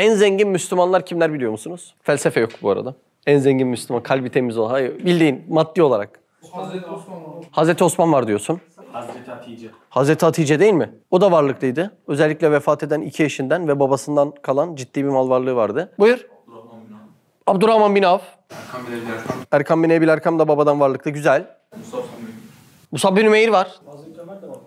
En zengin Müslümanlar kimler biliyor musunuz? Felsefe yok bu arada. En zengin Müslüman, kalbi temiz olan. Hayır, bildiğin maddi olarak. Hazreti Osman var. Hazreti Osman var diyorsun. Hazreti Hatice. Hazreti Hatice değil mi? O da varlıklıydı. Özellikle vefat eden iki eşinden ve babasından kalan ciddi bir mal varlığı vardı. Buyur. Abdurrahman bin Avf. Erkan bile bir Erkan. Erkam bin Ebil Erkam da babadan varlıklı. Güzel. Mustafa Samimi. Musab bin Ümeyr var.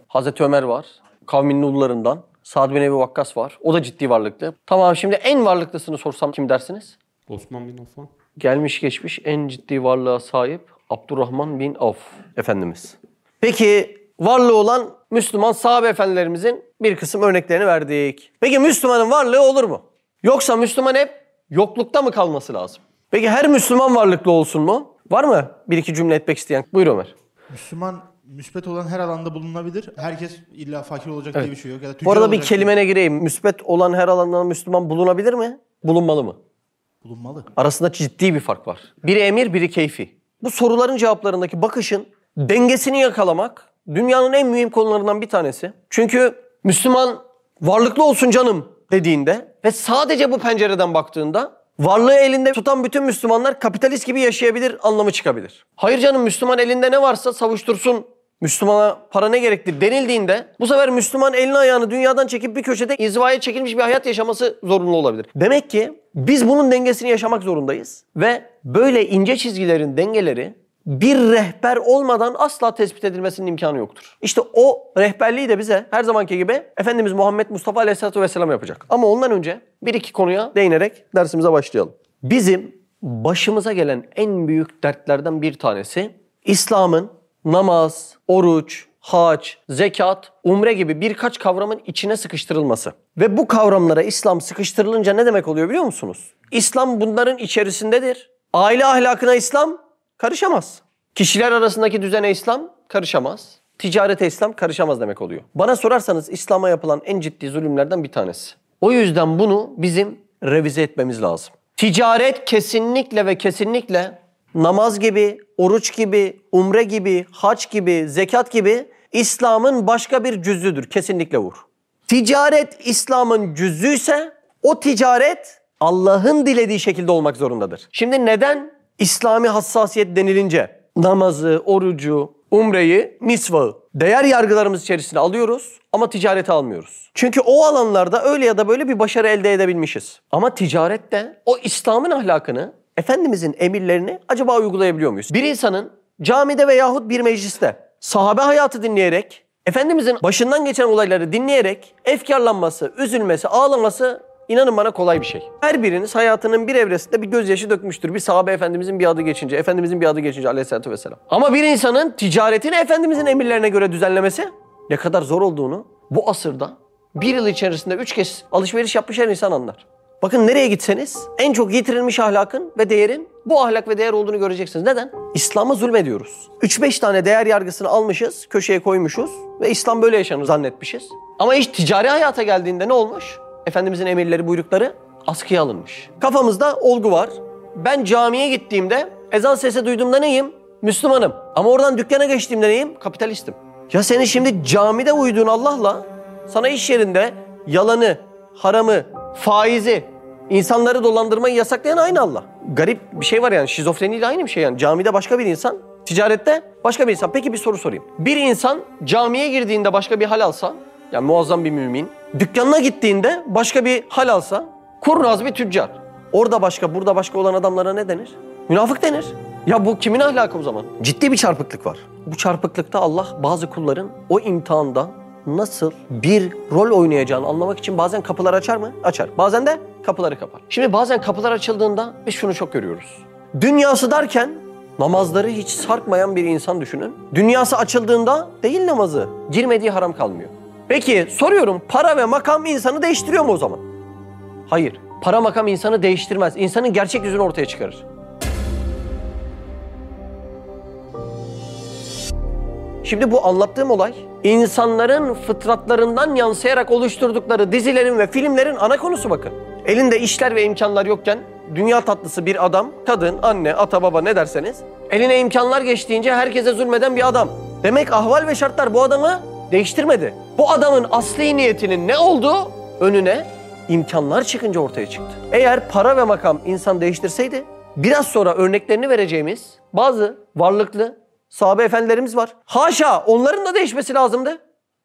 Hazreti Ömer var. Kavminin ulularından. Sa'd bin Ebi Vakkas var. O da ciddi varlıklı. Tamam şimdi en varlıklısını sorsam kim dersiniz? Osman bin Affan. Gelmiş geçmiş en ciddi varlığa sahip Abdurrahman bin Avf Efendimiz. Peki varlığı olan Müslüman sahabe efendilerimizin bir kısım örneklerini verdik. Peki Müslümanın varlığı olur mu? Yoksa Müslüman hep yoklukta mı kalması lazım? Peki her Müslüman varlıklı olsun mu? Var mı bir iki cümle etmek isteyen? Buyur Ömer. Müslüman müspet olan her alanda bulunabilir. Herkes illa fakir olacak diye bir şey yok. Ya da Bu arada bir kelimene gireyim. Müsbet olan her alanda Müslüman bulunabilir mi? Bulunmalı mı? diye bulunmalı. Arasında ciddi bir fark var. Biri emir, biri keyfi. Bu soruların cevaplarındaki bakışın dengesini yakalamak dünyanın en mühim konularından bir tanesi. Çünkü Müslüman varlıklı olsun canım dediğinde ve sadece bu pencereden baktığında varlığı elinde tutan bütün Müslümanlar kapitalist gibi yaşayabilir anlamı çıkabilir. Hayır canım Müslüman elinde ne varsa savuştursun. Müslümana para ne gerektir denildiğinde bu sefer Müslüman elini ayağını dünyadan çekip bir köşede inzivaya çekilmiş bir hayat yaşaması zorunlu olabilir. Demek ki biz bunun dengesini yaşamak zorundayız ve böyle ince çizgilerin dengeleri bir rehber olmadan asla tespit edilmesinin imkanı yoktur. İşte o rehberliği de bize her zamanki gibi Efendimiz Muhammed Mustafa Aleyhisselatü Vesselam yapacak. Ama ondan önce bir iki konuya değinerek dersimize başlayalım. Bizim başımıza gelen en büyük dertlerden bir tanesi İslam'ın namaz, oruç, hac, zekat, umre gibi birkaç kavramın içine sıkıştırılması. Ve bu kavramlara İslam sıkıştırılınca ne demek oluyor biliyor musunuz? İslam bunların içerisindedir. Aile ahlakına İslam karışamaz. Kişiler arasındaki düzene İslam karışamaz. Ticarete İslam karışamaz demek oluyor. Bana sorarsanız İslam'a yapılan en ciddi zulümlerden bir tanesi. O yüzden bunu bizim revize etmemiz lazım. Ticaret kesinlikle ve kesinlikle namaz gibi, oruç gibi, umre gibi, hac gibi, zekat gibi İslam'ın başka bir cüzüdür. Kesinlikle vur. Ticaret İslam'ın cüzüyse o ticaret Allah'ın dilediği şekilde olmak zorundadır. Şimdi neden İslami hassasiyet denilince namazı, orucu, umreyi, misvağı değer yargılarımız içerisine alıyoruz ama ticarete almıyoruz. Çünkü o alanlarda öyle ya da böyle bir başarı elde edebilmişiz. Ama ticarette o İslam'ın ahlakını, Efendimizin emirlerini acaba uygulayabiliyor muyuz? Bir insanın camide veyahut bir mecliste sahabe hayatı dinleyerek, Efendimizin başından geçen olayları dinleyerek efkarlanması, üzülmesi, ağlaması İnanın bana kolay bir şey. Her biriniz hayatının bir evresinde bir gözyaşı dökmüştür. Bir sahabe efendimizin bir adı geçince, efendimizin bir adı geçince aleyhissalatü vesselam. Ama bir insanın ticaretini efendimizin emirlerine göre düzenlemesi ne kadar zor olduğunu bu asırda bir yıl içerisinde üç kez alışveriş yapmış her insan anlar. Bakın nereye gitseniz en çok yitirilmiş ahlakın ve değerin bu ahlak ve değer olduğunu göreceksiniz. Neden? İslam'a zulmediyoruz. 3-5 tane değer yargısını almışız, köşeye koymuşuz ve İslam böyle yaşanır zannetmişiz. Ama iş ticari hayata geldiğinde ne olmuş? Efendimizin emirleri, buyrukları askıya alınmış. Kafamızda olgu var. Ben camiye gittiğimde ezan sesi duyduğumda neyim? Müslümanım. Ama oradan dükkana geçtiğimde neyim? Kapitalistim. Ya senin şimdi camide uyduğun Allah'la sana iş yerinde yalanı, haramı, faizi, insanları dolandırmayı yasaklayan aynı Allah. Garip bir şey var yani şizofreniyle aynı bir şey yani. Camide başka bir insan, ticarette başka bir insan. Peki bir soru sorayım. Bir insan camiye girdiğinde başka bir hal alsa, yani muazzam bir mümin, dükkanına gittiğinde başka bir hal alsa, kurnaz bir tüccar. Orada başka, burada başka olan adamlara ne denir? Münafık denir. Ya bu kimin ahlakı o zaman? Ciddi bir çarpıklık var. Bu çarpıklıkta Allah bazı kulların o imtihanda nasıl bir rol oynayacağını anlamak için bazen kapılar açar mı? Açar. Bazen de kapıları kapar. Şimdi bazen kapılar açıldığında biz şunu çok görüyoruz. Dünyası derken namazları hiç sarkmayan bir insan düşünün. Dünyası açıldığında değil namazı, girmediği haram kalmıyor. Peki soruyorum para ve makam insanı değiştiriyor mu o zaman? Hayır. Para makam insanı değiştirmez. İnsanın gerçek yüzünü ortaya çıkarır. Şimdi bu anlattığım olay insanların fıtratlarından yansıyarak oluşturdukları dizilerin ve filmlerin ana konusu bakın. Elinde işler ve imkanlar yokken dünya tatlısı bir adam, kadın, anne, ata, baba ne derseniz eline imkanlar geçtiğince herkese zulmeden bir adam. Demek ahval ve şartlar bu adamı değiştirmedi. Bu adamın asli niyetinin ne olduğu önüne imkanlar çıkınca ortaya çıktı. Eğer para ve makam insan değiştirseydi biraz sonra örneklerini vereceğimiz bazı varlıklı sahabe efendilerimiz var. Haşa onların da değişmesi lazımdı.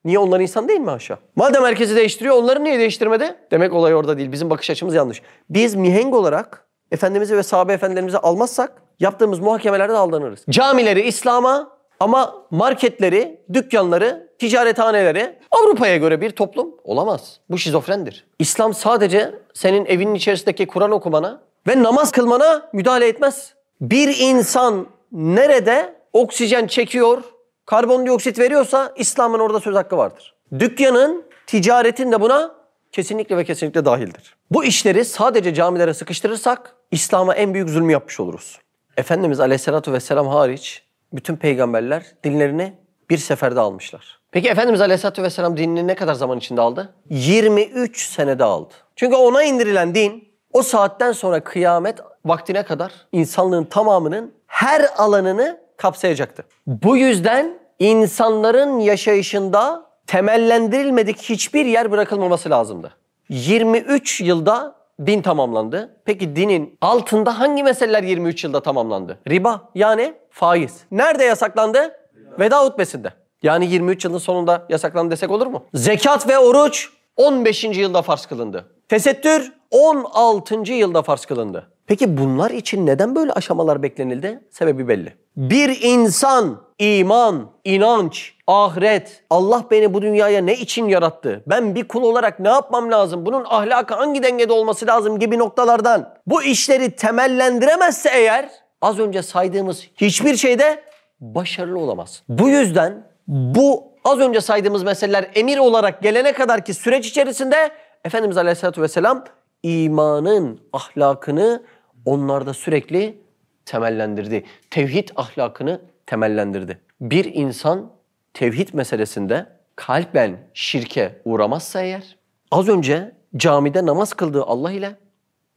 Niye onlar insan değil mi haşa? Madem herkesi değiştiriyor onları niye değiştirmedi? Demek olay orada değil. Bizim bakış açımız yanlış. Biz mihenk olarak Efendimiz'i ve sahabe efendilerimizi almazsak yaptığımız muhakemelerde aldanırız. Camileri İslam'a ama marketleri, dükkanları, ticarethaneleri Avrupa'ya göre bir toplum olamaz. Bu şizofrendir. İslam sadece senin evinin içerisindeki Kur'an okumana ve namaz kılmana müdahale etmez. Bir insan nerede oksijen çekiyor, karbondioksit veriyorsa İslam'ın orada söz hakkı vardır. Dükkanın, ticaretin de buna kesinlikle ve kesinlikle dahildir. Bu işleri sadece camilere sıkıştırırsak İslam'a en büyük zulmü yapmış oluruz. Efendimiz Aleyhisselatü Vesselam hariç bütün peygamberler dinlerini bir seferde almışlar. Peki Efendimiz Aleyhisselatü Vesselam dinini ne kadar zaman içinde aldı? 23 senede aldı. Çünkü ona indirilen din o saatten sonra kıyamet vaktine kadar insanlığın tamamının her alanını kapsayacaktı. Bu yüzden insanların yaşayışında temellendirilmedik hiçbir yer bırakılmaması lazımdı. 23 yılda din tamamlandı. Peki dinin altında hangi meseleler 23 yılda tamamlandı? Riba yani faiz. Nerede yasaklandı? Veda hutbesinde. Yani 23 yılın sonunda yasaklandı desek olur mu? Zekat ve oruç 15. yılda farz kılındı. Tesettür 16. yılda farz kılındı. Peki bunlar için neden böyle aşamalar beklenildi? Sebebi belli. Bir insan iman, inanç, ahiret, Allah beni bu dünyaya ne için yarattı? Ben bir kul olarak ne yapmam lazım? Bunun ahlakı hangi dengede olması lazım gibi noktalardan bu işleri temellendiremezse eğer az önce saydığımız hiçbir şeyde başarılı olamaz. Bu yüzden bu az önce saydığımız meseleler emir olarak gelene kadar ki süreç içerisinde Efendimiz Aleyhisselatü Vesselam imanın ahlakını onlarda sürekli temellendirdi. Tevhid ahlakını temellendirdi. Bir insan tevhid meselesinde kalben şirke uğramazsa eğer, az önce camide namaz kıldığı Allah ile,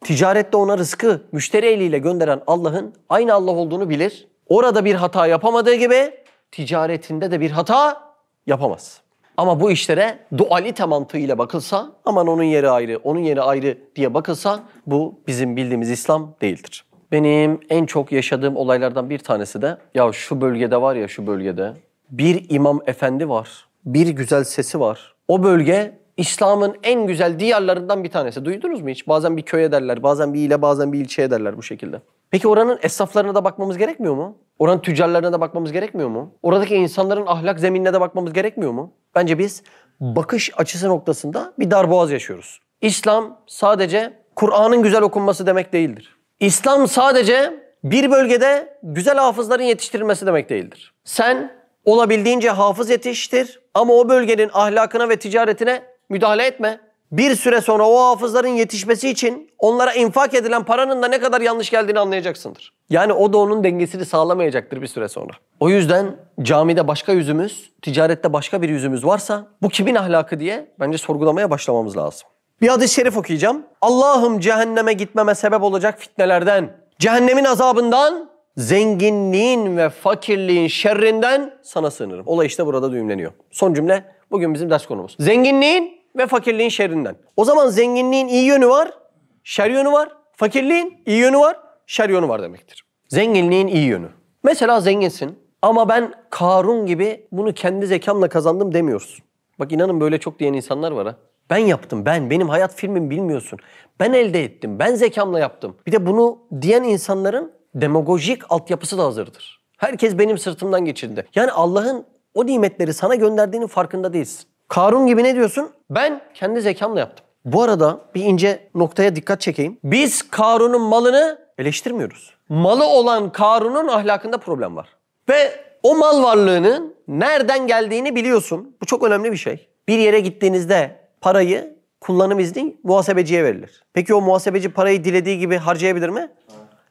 ticarette ona rızkı müşteri eliyle gönderen Allah'ın aynı Allah olduğunu bilir. Orada bir hata yapamadığı gibi ticaretinde de bir hata yapamaz. Ama bu işlere dualite mantığıyla bakılsa, aman onun yeri ayrı, onun yeri ayrı diye bakılsa bu bizim bildiğimiz İslam değildir. Benim en çok yaşadığım olaylardan bir tanesi de ya şu bölgede var ya şu bölgede bir imam efendi var. Bir güzel sesi var. O bölge İslam'ın en güzel diyarlarından bir tanesi. Duydunuz mu hiç? Bazen bir köye derler, bazen bir ile, bazen bir ilçeye derler bu şekilde. Peki oranın esnaflarına da bakmamız gerekmiyor mu? Oranın tüccarlarına da bakmamız gerekmiyor mu? Oradaki insanların ahlak zeminine de bakmamız gerekmiyor mu? Bence biz bakış açısı noktasında bir darboğaz yaşıyoruz. İslam sadece Kur'an'ın güzel okunması demek değildir. İslam sadece bir bölgede güzel hafızların yetiştirilmesi demek değildir. Sen olabildiğince hafız yetiştir ama o bölgenin ahlakına ve ticaretine müdahale etme. Bir süre sonra o hafızların yetişmesi için onlara infak edilen paranın da ne kadar yanlış geldiğini anlayacaksındır. Yani o da onun dengesini sağlamayacaktır bir süre sonra. O yüzden camide başka yüzümüz, ticarette başka bir yüzümüz varsa bu kimin ahlakı diye bence sorgulamaya başlamamız lazım. Bir hadis-i şerif okuyacağım. Allah'ım cehenneme gitmeme sebep olacak fitnelerden, cehennemin azabından, zenginliğin ve fakirliğin şerrinden sana sığınırım. Olay işte burada düğümleniyor. Son cümle bugün bizim ders konumuz. Zenginliğin ve fakirliğin şerrinden. O zaman zenginliğin iyi yönü var, şer yönü var. Fakirliğin iyi yönü var, şer yönü var demektir. Zenginliğin iyi yönü. Mesela zenginsin ama ben Karun gibi bunu kendi zekamla kazandım demiyorsun. Bak inanın böyle çok diyen insanlar var ha. Ben yaptım ben. Benim hayat filmim bilmiyorsun. Ben elde ettim. Ben zekamla yaptım. Bir de bunu diyen insanların demagojik altyapısı da hazırdır. Herkes benim sırtımdan geçirdi. Yani Allah'ın o nimetleri sana gönderdiğinin farkında değilsin. Karun gibi ne diyorsun? Ben kendi zekamla yaptım. Bu arada bir ince noktaya dikkat çekeyim. Biz Karun'un malını eleştirmiyoruz. Malı olan Karun'un ahlakında problem var. Ve o mal varlığının nereden geldiğini biliyorsun. Bu çok önemli bir şey. Bir yere gittiğinizde parayı kullanım izni muhasebeciye verilir. Peki o muhasebeci parayı dilediği gibi harcayabilir mi?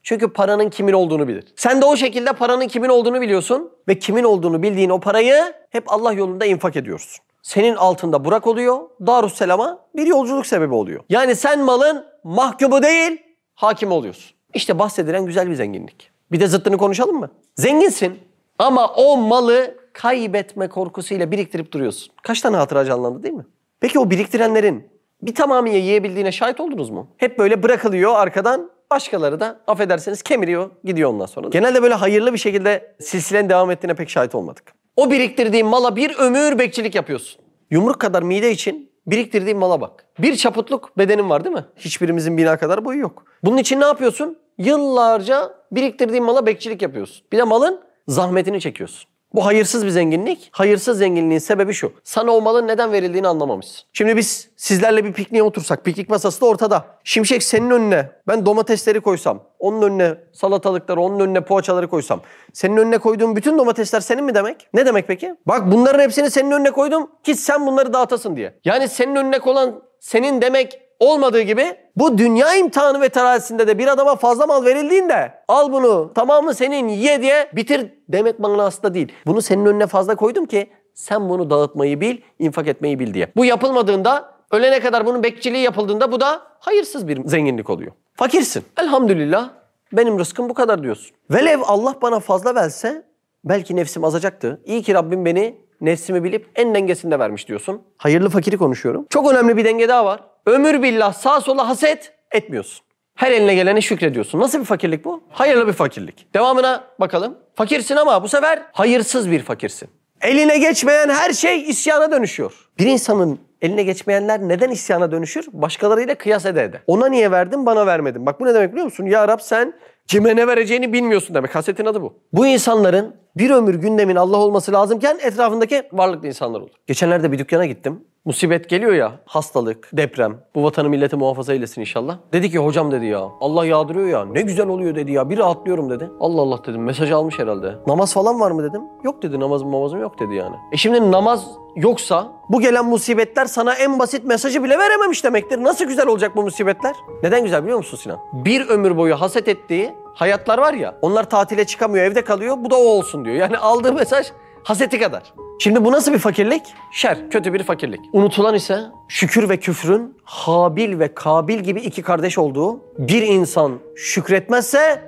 Çünkü paranın kimin olduğunu bilir. Sen de o şekilde paranın kimin olduğunu biliyorsun ve kimin olduğunu bildiğin o parayı hep Allah yolunda infak ediyorsun. Senin altında Burak oluyor, Darüsselam'a bir yolculuk sebebi oluyor. Yani sen malın mahkumu değil, hakim oluyorsun. İşte bahsedilen güzel bir zenginlik. Bir de zıttını konuşalım mı? Zenginsin ama o malı kaybetme korkusuyla biriktirip duruyorsun. Kaç tane hatıra canlandı değil mi? Peki o biriktirenlerin bir tamamıyla yiyebildiğine şahit oldunuz mu? Hep böyle bırakılıyor arkadan başkaları da affedersiniz kemiriyor gidiyor ondan sonra. Genelde böyle hayırlı bir şekilde silsilenin devam ettiğine pek şahit olmadık. O biriktirdiğin mala bir ömür bekçilik yapıyorsun. Yumruk kadar mide için biriktirdiğin mala bak. Bir çaputluk bedenin var değil mi? Hiçbirimizin bina kadar boyu yok. Bunun için ne yapıyorsun? Yıllarca biriktirdiğin mala bekçilik yapıyorsun. Bir de malın zahmetini çekiyorsun. Bu hayırsız bir zenginlik. Hayırsız zenginliğin sebebi şu. Sana o malın neden verildiğini anlamamışsın. Şimdi biz sizlerle bir pikniğe otursak, piknik masası da ortada. Şimşek senin önüne ben domatesleri koysam, onun önüne salatalıkları, onun önüne poğaçaları koysam. Senin önüne koyduğum bütün domatesler senin mi demek? Ne demek peki? Bak bunların hepsini senin önüne koydum ki sen bunları dağıtasın diye. Yani senin önüne konan senin demek olmadığı gibi bu dünya imtihanı ve terazisinde de bir adama fazla mal verildiğinde al bunu tamamı senin ye diye bitir demek manasında değil. Bunu senin önüne fazla koydum ki sen bunu dağıtmayı bil, infak etmeyi bil diye. Bu yapılmadığında ölene kadar bunun bekçiliği yapıldığında bu da hayırsız bir zenginlik oluyor. Fakirsin. Elhamdülillah benim rızkım bu kadar diyorsun. Velev Allah bana fazla verse belki nefsim azacaktı. İyi ki Rabbim beni nefsimi bilip en dengesinde vermiş diyorsun. Hayırlı fakiri konuşuyorum. Çok önemli bir denge daha var. Ömür billah sağ sola haset etmiyorsun. Her eline gelene şükrediyorsun. Nasıl bir fakirlik bu? Hayırlı bir fakirlik. Devamına bakalım. Fakirsin ama bu sefer hayırsız bir fakirsin. Eline geçmeyen her şey isyana dönüşüyor. Bir insanın eline geçmeyenler neden isyana dönüşür? Başkalarıyla kıyas ede ede. Ona niye verdin bana vermedin. Bak bu ne demek biliyor musun? Ya Rab sen kime ne vereceğini bilmiyorsun demek. Hasetin adı bu. Bu insanların bir ömür gündemin Allah olması lazımken etrafındaki varlıklı insanlar olur. Geçenlerde bir dükkana gittim. Musibet geliyor ya hastalık, deprem. Bu vatanı milleti muhafaza eylesin inşallah. Dedi ki hocam dedi ya Allah yağdırıyor ya ne güzel oluyor dedi ya bir rahatlıyorum dedi. Allah Allah dedim mesaj almış herhalde. Namaz falan var mı dedim. Yok dedi namazım namazım yok dedi yani. E şimdi namaz yoksa bu gelen musibetler sana en basit mesajı bile verememiş demektir. Nasıl güzel olacak bu musibetler? Neden güzel biliyor musun Sinan? Bir ömür boyu haset ettiği hayatlar var ya onlar tatile çıkamıyor evde kalıyor bu da o olsun diyor. Yani aldığı mesaj haseti kadar. Şimdi bu nasıl bir fakirlik? Şer, kötü bir fakirlik. Unutulan ise şükür ve küfrün Habil ve Kabil gibi iki kardeş olduğu bir insan şükretmezse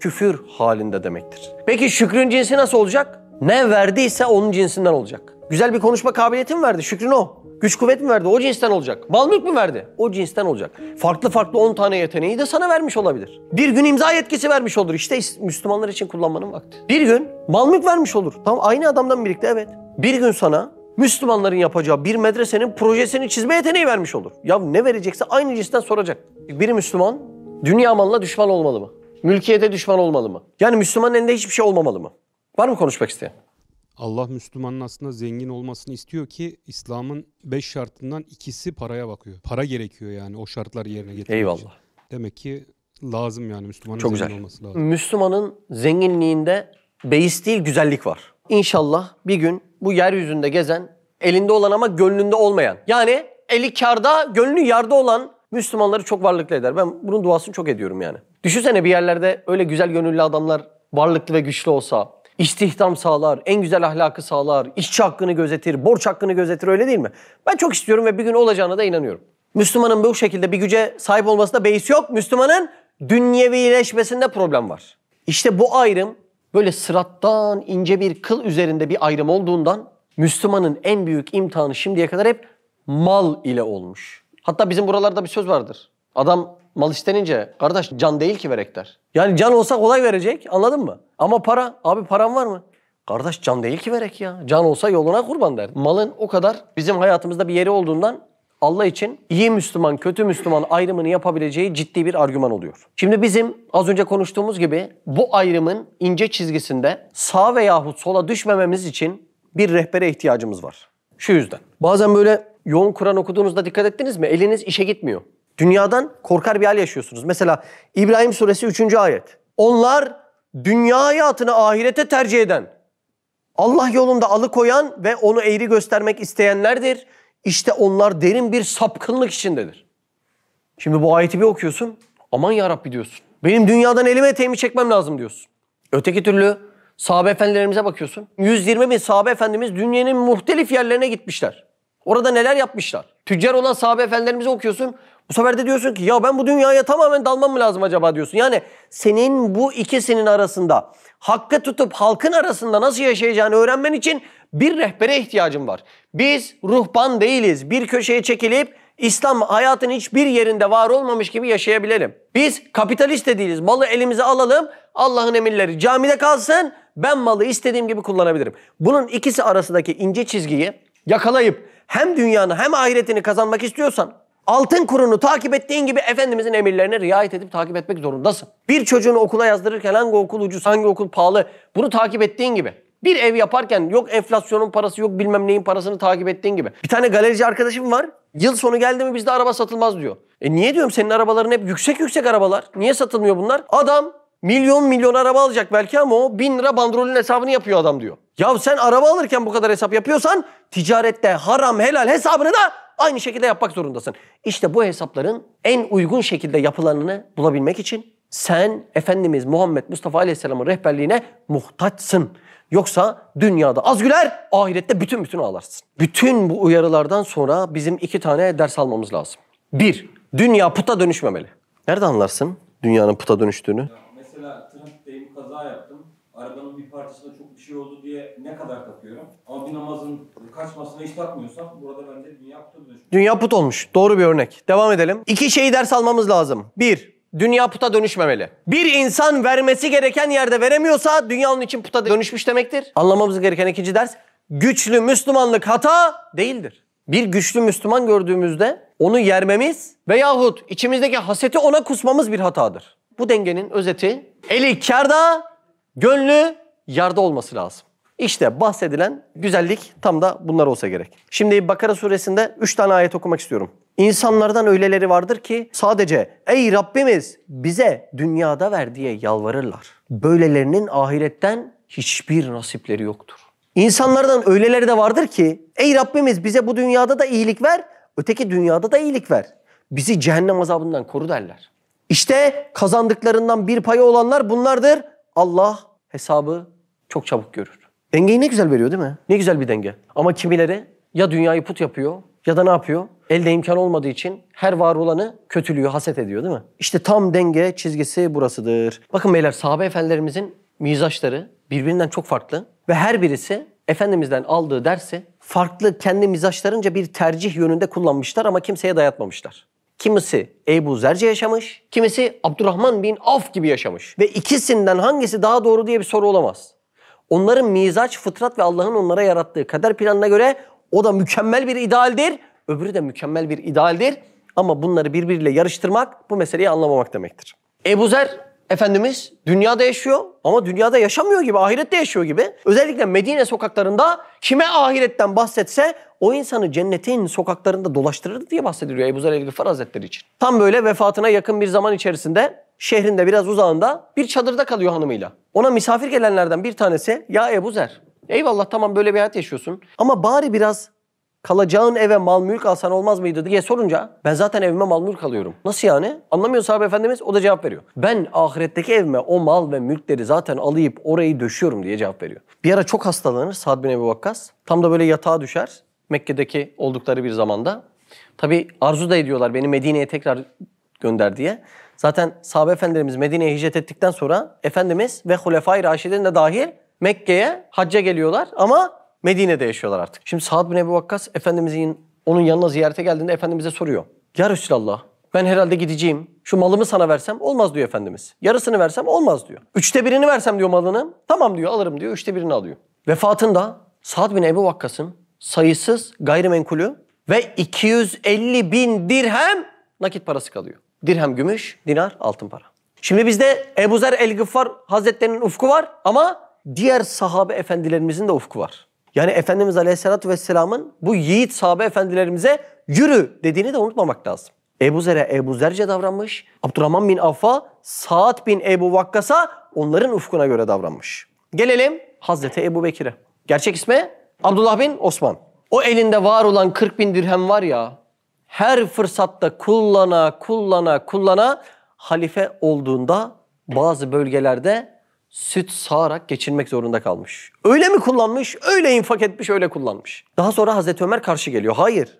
küfür halinde demektir. Peki şükrün cinsi nasıl olacak? Ne verdiyse onun cinsinden olacak. Güzel bir konuşma kabiliyeti mi verdi? Şükrün o. Güç kuvvet mi verdi? O cinsten olacak. Mal mülk mü verdi? O cinsten olacak. Farklı farklı 10 tane yeteneği de sana vermiş olabilir. Bir gün imza yetkisi vermiş olur. İşte Müslümanlar için kullanmanın vakti. Bir gün mal mülk vermiş olur. Tamam aynı adamdan birlikte evet. Bir gün sana Müslümanların yapacağı bir medresenin projesini çizme yeteneği vermiş olur. Ya ne verecekse aynı cinsten soracak. Bir Müslüman dünya malına düşman olmalı mı? Mülkiyete düşman olmalı mı? Yani Müslümanın elinde hiçbir şey olmamalı mı? Var mı konuşmak isteyen? Allah Müslümanın aslında zengin olmasını istiyor ki İslam'ın beş şartından ikisi paraya bakıyor. Para gerekiyor yani o şartlar yerine getirmek için. Eyvallah. Demek ki lazım yani Müslümanın Çok zengin güzel. olması lazım. Müslümanın zenginliğinde beis değil güzellik var. İnşallah bir gün bu yeryüzünde gezen, elinde olan ama gönlünde olmayan. Yani eli karda, gönlü yarda olan Müslümanları çok varlıklı eder. Ben bunun duasını çok ediyorum yani. Düşünsene bir yerlerde öyle güzel gönüllü adamlar varlıklı ve güçlü olsa, istihdam sağlar, en güzel ahlakı sağlar, işçi hakkını gözetir, borç hakkını gözetir öyle değil mi? Ben çok istiyorum ve bir gün olacağına da inanıyorum. Müslümanın bu şekilde bir güce sahip olmasında beis yok. Müslümanın dünyevileşmesinde problem var. İşte bu ayrım böyle sırattan ince bir kıl üzerinde bir ayrım olduğundan Müslümanın en büyük imtihanı şimdiye kadar hep mal ile olmuş. Hatta bizim buralarda bir söz vardır. Adam mal istenince kardeş can değil ki verek der. Yani can olsa kolay verecek anladın mı? Ama para abi param var mı? Kardeş can değil ki verek ya. Can olsa yoluna kurban der. Malın o kadar bizim hayatımızda bir yeri olduğundan Allah için iyi Müslüman, kötü Müslüman ayrımını yapabileceği ciddi bir argüman oluyor. Şimdi bizim az önce konuştuğumuz gibi bu ayrımın ince çizgisinde sağ veyahut sola düşmememiz için bir rehbere ihtiyacımız var. Şu yüzden. Bazen böyle yoğun Kur'an okuduğunuzda dikkat ettiniz mi? Eliniz işe gitmiyor. Dünyadan korkar bir hal yaşıyorsunuz. Mesela İbrahim suresi 3. ayet. Onlar dünya hayatını ahirete tercih eden, Allah yolunda alıkoyan ve onu eğri göstermek isteyenlerdir. İşte onlar derin bir sapkınlık içindedir. Şimdi bu ayeti bir okuyorsun. Aman ya diyorsun. Benim dünyadan elime eteğimi çekmem lazım diyorsun. Öteki türlü sahabe efendilerimize bakıyorsun. 120 bin sahabe efendimiz dünyanın muhtelif yerlerine gitmişler. Orada neler yapmışlar? Tüccar olan sahabe efendilerimizi okuyorsun. Bu sefer de diyorsun ki ya ben bu dünyaya tamamen dalmam mı lazım acaba diyorsun. Yani senin bu ikisinin arasında hakkı tutup halkın arasında nasıl yaşayacağını öğrenmen için bir rehbere ihtiyacın var. Biz ruhban değiliz. Bir köşeye çekilip İslam hayatın hiçbir yerinde var olmamış gibi yaşayabilelim. Biz kapitalist de değiliz. Malı elimize alalım. Allah'ın emirleri camide kalsın. Ben malı istediğim gibi kullanabilirim. Bunun ikisi arasındaki ince çizgiyi yakalayıp hem dünyanı hem ahiretini kazanmak istiyorsan altın kurunu takip ettiğin gibi Efendimizin emirlerine riayet edip takip etmek zorundasın. Bir çocuğunu okula yazdırırken hangi okul ucuz, hangi okul pahalı bunu takip ettiğin gibi. Bir ev yaparken yok enflasyonun parası yok bilmem neyin parasını takip ettiğin gibi. Bir tane galerici arkadaşım var. Yıl sonu geldi mi bizde araba satılmaz diyor. E niye diyorum senin arabaların hep yüksek yüksek arabalar. Niye satılmıyor bunlar? Adam milyon milyon araba alacak belki ama o bin lira bandrolün hesabını yapıyor adam diyor. Ya sen araba alırken bu kadar hesap yapıyorsan ticarette haram helal hesabını da aynı şekilde yapmak zorundasın. İşte bu hesapların en uygun şekilde yapılanını bulabilmek için sen Efendimiz Muhammed Mustafa Aleyhisselam'ın rehberliğine muhtaçsın. Yoksa dünyada az güler, ahirette bütün bütün ağlarsın. Bütün bu uyarılardan sonra bizim iki tane ders almamız lazım. Bir, dünya puta dönüşmemeli. Nerede anlarsın dünyanın puta dönüştüğünü? Mesela trafikteyim kaza yaptım. Arabanın bir parçasında çok şey oldu diye ne kadar takıyorum. Ama bir namazın kaçmasına hiç takmıyorsam burada bence dünya kutu dönüşmüş. Dünya put olmuş. Doğru bir örnek. Devam edelim. İki şeyi ders almamız lazım. Bir, dünya puta dönüşmemeli. Bir insan vermesi gereken yerde veremiyorsa dünya onun için puta dönüşmüş demektir. Anlamamız gereken ikinci ders, güçlü Müslümanlık hata değildir. Bir güçlü Müslüman gördüğümüzde onu yermemiz veyahut içimizdeki haseti ona kusmamız bir hatadır. Bu dengenin özeti eli kârda, gönlü yarda olması lazım. İşte bahsedilen güzellik tam da bunlar olsa gerek. Şimdi Bakara suresinde 3 tane ayet okumak istiyorum. İnsanlardan öyleleri vardır ki sadece ey Rabbimiz bize dünyada ver diye yalvarırlar. Böylelerinin ahiretten hiçbir nasipleri yoktur. İnsanlardan öyleleri de vardır ki ey Rabbimiz bize bu dünyada da iyilik ver, öteki dünyada da iyilik ver. Bizi cehennem azabından koru derler. İşte kazandıklarından bir payı olanlar bunlardır. Allah hesabı çok çabuk görür. Dengeyi ne güzel veriyor değil mi? Ne güzel bir denge. Ama kimileri ya dünyayı put yapıyor ya da ne yapıyor? Elde imkan olmadığı için her var olanı kötülüyor, haset ediyor değil mi? İşte tam denge çizgisi burasıdır. Bakın beyler sahabe efendilerimizin mizaçları birbirinden çok farklı ve her birisi Efendimiz'den aldığı dersi farklı kendi mizaçlarınca bir tercih yönünde kullanmışlar ama kimseye dayatmamışlar. Kimisi Ebu Zerce yaşamış, kimisi Abdurrahman bin Avf gibi yaşamış. Ve ikisinden hangisi daha doğru diye bir soru olamaz. Onların mizaç, fıtrat ve Allah'ın onlara yarattığı kader planına göre o da mükemmel bir idealdir. Öbürü de mükemmel bir idealdir. Ama bunları birbiriyle yarıştırmak bu meseleyi anlamamak demektir. Ebu Zer Efendimiz dünyada yaşıyor ama dünyada yaşamıyor gibi, ahirette yaşıyor gibi. Özellikle Medine sokaklarında kime ahiretten bahsetse o insanı cennetin sokaklarında dolaştırır diye bahsediliyor Ebu Zer el-Gıfar Hazretleri için. Tam böyle vefatına yakın bir zaman içerisinde şehrinde biraz uzağında bir çadırda kalıyor hanımıyla. Ona misafir gelenlerden bir tanesi ya Ebu Zer eyvallah tamam böyle bir hayat yaşıyorsun ama bari biraz kalacağın eve mal mülk alsan olmaz mıydı diye sorunca ben zaten evime mal mülk alıyorum. Nasıl yani? Anlamıyor sahabe efendimiz o da cevap veriyor. Ben ahiretteki evime o mal ve mülkleri zaten alayıp orayı döşüyorum diye cevap veriyor. Bir ara çok hastalanır Sa'd bin Ebu Vakkas. Tam da böyle yatağa düşer Mekke'deki oldukları bir zamanda. Tabi arzu da ediyorlar beni Medine'ye tekrar gönder diye. Zaten sahabe efendilerimiz Medine'ye hicret ettikten sonra Efendimiz ve Hulefai Raşidin de dahil Mekke'ye hacca geliyorlar ama Medine'de yaşıyorlar artık. Şimdi Sa'd bin Ebu Vakkas Efendimizin onun yanına ziyarete geldiğinde Efendimiz'e soruyor. Ya Resulallah ben herhalde gideceğim. Şu malımı sana versem olmaz diyor Efendimiz. Yarısını versem olmaz diyor. Üçte birini versem diyor malını. Tamam diyor alırım diyor. Üçte birini alıyor. Vefatında Sa'd bin Ebu Vakkas'ın sayısız gayrimenkulü ve 250 bin dirhem nakit parası kalıyor. Dirhem gümüş, dinar altın para. Şimdi bizde Ebu Zer el-Gıffar Hazretlerinin ufku var ama diğer sahabe efendilerimizin de ufku var. Yani Efendimiz Aleyhisselatü Vesselam'ın bu yiğit sahabe efendilerimize yürü dediğini de unutmamak lazım. Ebu Zer'e Ebu Zerce davranmış. Abdurrahman bin Avf'a Sa'd bin Ebu Vakkas'a onların ufkuna göre davranmış. Gelelim Hazreti Ebu Bekir'e. Gerçek ismi Abdullah bin Osman. O elinde var olan 40 bin dirhem var ya her fırsatta kullana kullana kullana halife olduğunda bazı bölgelerde süt sağarak geçinmek zorunda kalmış. Öyle mi kullanmış? Öyle infak etmiş, öyle kullanmış. Daha sonra Hazreti Ömer karşı geliyor. Hayır.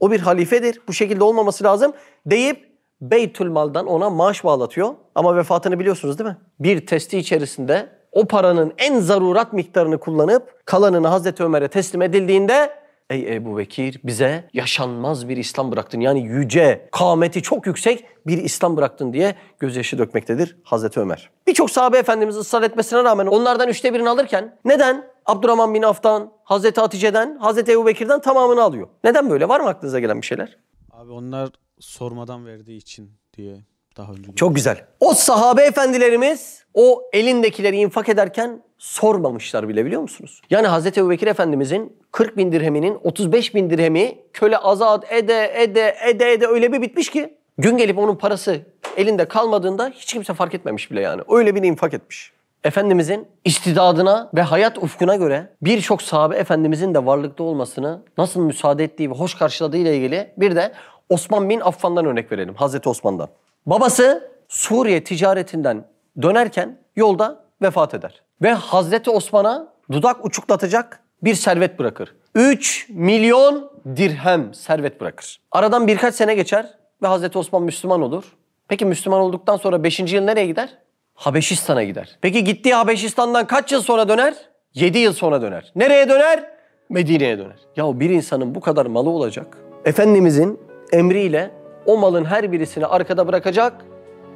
O bir halifedir. Bu şekilde olmaması lazım deyip Beytül Mal'dan ona maaş bağlatıyor. Ama vefatını biliyorsunuz değil mi? Bir testi içerisinde o paranın en zarurat miktarını kullanıp kalanını Hazreti Ömer'e teslim edildiğinde Ey Ebu Bekir bize yaşanmaz bir İslam bıraktın. Yani yüce, kâmeti çok yüksek bir İslam bıraktın diye gözyaşı dökmektedir Hazreti Ömer. Birçok sahabe efendimiz ısrar etmesine rağmen onlardan üçte birini alırken neden Abdurrahman bin Af'tan, Hazreti Hatice'den, Hazreti Ebu Bekir'den tamamını alıyor? Neden böyle? Var mı aklınıza gelen bir şeyler? Abi onlar sormadan verdiği için diye daha önce. Çok güzel. O sahabe efendilerimiz o elindekileri infak ederken sormamışlar bile biliyor musunuz? Yani Hazreti Ebubekir Efendimizin 40 bin dirheminin 35 bin dirhemi köle azat ede ede ede ede öyle bir bitmiş ki gün gelip onun parası elinde kalmadığında hiç kimse fark etmemiş bile yani. Öyle bir infak etmiş. Efendimizin istidadına ve hayat ufkuna göre birçok sahabe efendimizin de varlıkta olmasını nasıl müsaade ettiği ve hoş karşıladığı ile ilgili bir de Osman bin Affan'dan örnek verelim. Hazreti Osman'dan. Babası Suriye ticaretinden dönerken yolda vefat eder. Ve Hazreti Osman'a dudak uçuklatacak bir servet bırakır. 3 milyon dirhem servet bırakır. Aradan birkaç sene geçer ve Hazreti Osman Müslüman olur. Peki Müslüman olduktan sonra 5. yıl nereye gider? Habeşistan'a gider. Peki gittiği Habeşistan'dan kaç yıl sonra döner? 7 yıl sonra döner. Nereye döner? Medine'ye döner. Ya bir insanın bu kadar malı olacak. Efendimizin emriyle o malın her birisini arkada bırakacak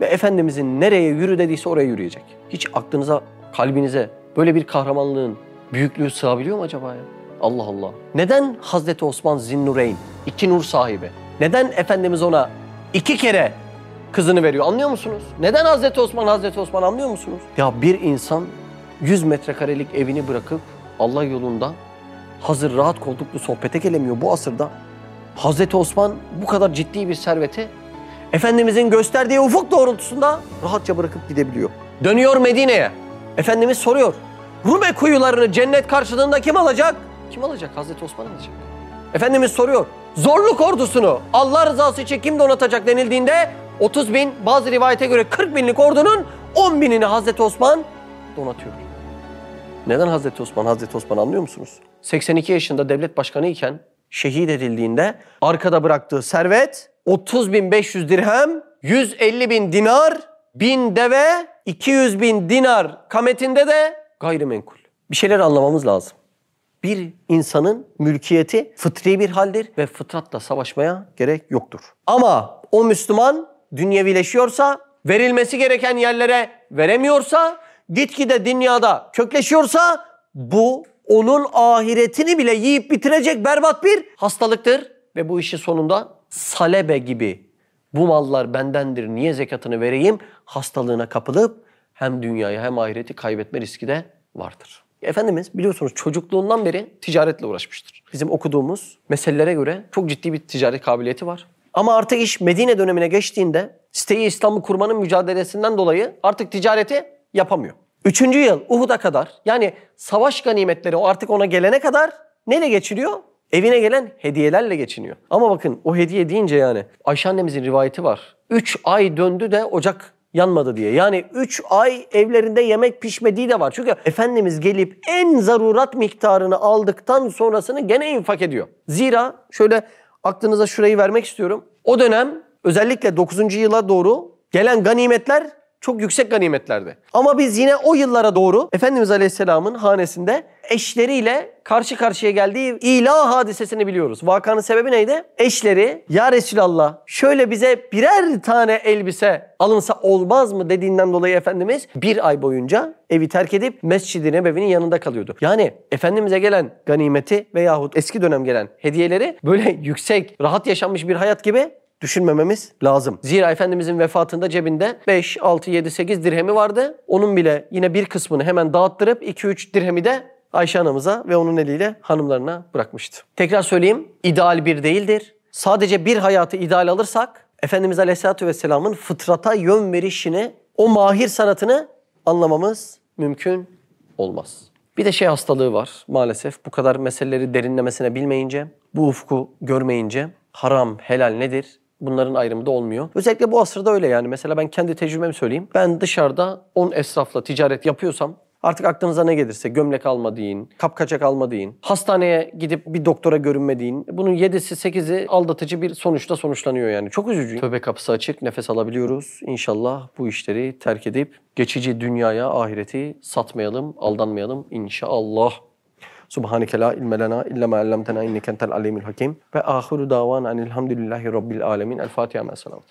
ve Efendimizin nereye yürü dediyse oraya yürüyecek. Hiç aklınıza, kalbinize böyle bir kahramanlığın büyüklüğü sığabiliyor mu acaba ya? Allah Allah. Neden Hazreti Osman Zinnureyn, iki nur sahibi? Neden Efendimiz ona iki kere kızını veriyor anlıyor musunuz? Neden Hazreti Osman Hazreti Osman anlıyor musunuz? Ya bir insan 100 metrekarelik evini bırakıp Allah yolunda hazır rahat koltuklu sohbete gelemiyor bu asırda. Hazreti Osman bu kadar ciddi bir serveti Efendimizin gösterdiği ufuk doğrultusunda rahatça bırakıp gidebiliyor. Dönüyor Medine'ye. Efendimiz soruyor. Rume kuyularını cennet karşılığında kim alacak? Kim alacak? Hazreti Osman alacak. Efendimiz soruyor. Zorluk ordusunu Allah rızası için kim donatacak denildiğinde 30 bin bazı rivayete göre 40 binlik ordunun 10 binini Hazreti Osman donatıyor. Neden Hazreti Osman Hazreti Osman anlıyor musunuz? 82 yaşında devlet başkanı iken şehit edildiğinde arkada bıraktığı servet 30 bin 500 dirhem, 150 bin dinar, 1000 deve, 200 bin dinar kametinde de gayrimenkul. Bir şeyler anlamamız lazım. Bir insanın mülkiyeti fıtri bir haldir ve fıtratla savaşmaya gerek yoktur. Ama o Müslüman dünyevileşiyorsa, verilmesi gereken yerlere veremiyorsa, gitgide dünyada kökleşiyorsa bu onun ahiretini bile yiyip bitirecek berbat bir hastalıktır. Ve bu işi sonunda salebe gibi bu mallar bendendir niye zekatını vereyim hastalığına kapılıp hem dünyayı hem ahireti kaybetme riski de vardır. Efendimiz biliyorsunuz çocukluğundan beri ticaretle uğraşmıştır. Bizim okuduğumuz meselelere göre çok ciddi bir ticaret kabiliyeti var. Ama artık iş Medine dönemine geçtiğinde siteyi İslam'ı kurmanın mücadelesinden dolayı artık ticareti yapamıyor. Üçüncü yıl Uhud'a kadar yani savaş ganimetleri o artık ona gelene kadar neyle geçiriyor? Evine gelen hediyelerle geçiniyor. Ama bakın o hediye deyince yani Ayşe annemizin rivayeti var. Üç ay döndü de ocak yanmadı diye. Yani üç ay evlerinde yemek pişmediği de var. Çünkü Efendimiz gelip en zarurat miktarını aldıktan sonrasını gene infak ediyor. Zira şöyle aklınıza şurayı vermek istiyorum. O dönem özellikle 9. yıla doğru gelen ganimetler çok yüksek ganimetlerdi. Ama biz yine o yıllara doğru Efendimiz Aleyhisselam'ın hanesinde eşleriyle karşı karşıya geldiği ilah hadisesini biliyoruz. Vakanın sebebi neydi? Eşleri ya Resulallah şöyle bize birer tane elbise alınsa olmaz mı dediğinden dolayı Efendimiz bir ay boyunca evi terk edip Mescid-i Nebevi'nin yanında kalıyordu. Yani Efendimiz'e gelen ganimeti veyahut eski dönem gelen hediyeleri böyle yüksek, rahat yaşanmış bir hayat gibi düşünmememiz lazım. Zira Efendimizin vefatında cebinde 5, 6, 7, 8 dirhemi vardı. Onun bile yine bir kısmını hemen dağıttırıp 2-3 dirhemi de Ayşe anamıza ve onun eliyle hanımlarına bırakmıştı. Tekrar söyleyeyim, ideal bir değildir. Sadece bir hayatı ideal alırsak Efendimiz Aleyhisselatü Vesselam'ın fıtrata yön verişini, o mahir sanatını anlamamız mümkün olmaz. Bir de şey hastalığı var maalesef. Bu kadar meseleleri derinlemesine bilmeyince, bu ufku görmeyince haram, helal nedir? Bunların ayrımı da olmuyor. Özellikle bu asırda öyle yani. Mesela ben kendi tecrübemi söyleyeyim. Ben dışarıda 10 esrafla ticaret yapıyorsam Artık aklınıza ne gelirse gömlek alma deyin, kapkaçak alma deyin, hastaneye gidip bir doktora görünme deyin. Bunun 7'si 8'i aldatıcı bir sonuçta sonuçlanıyor yani. Çok üzücü. Tövbe kapısı açık, nefes alabiliyoruz. İnşallah bu işleri terk edip geçici dünyaya, ahireti satmayalım, aldanmayalım inşallah. سبحانك لا علم لنا إلا ما علمتنا إنك أنت العليم الحكيم. وآخر دعوانا أن الحمد لله رب العالمين. الفاتحة مع السلامة.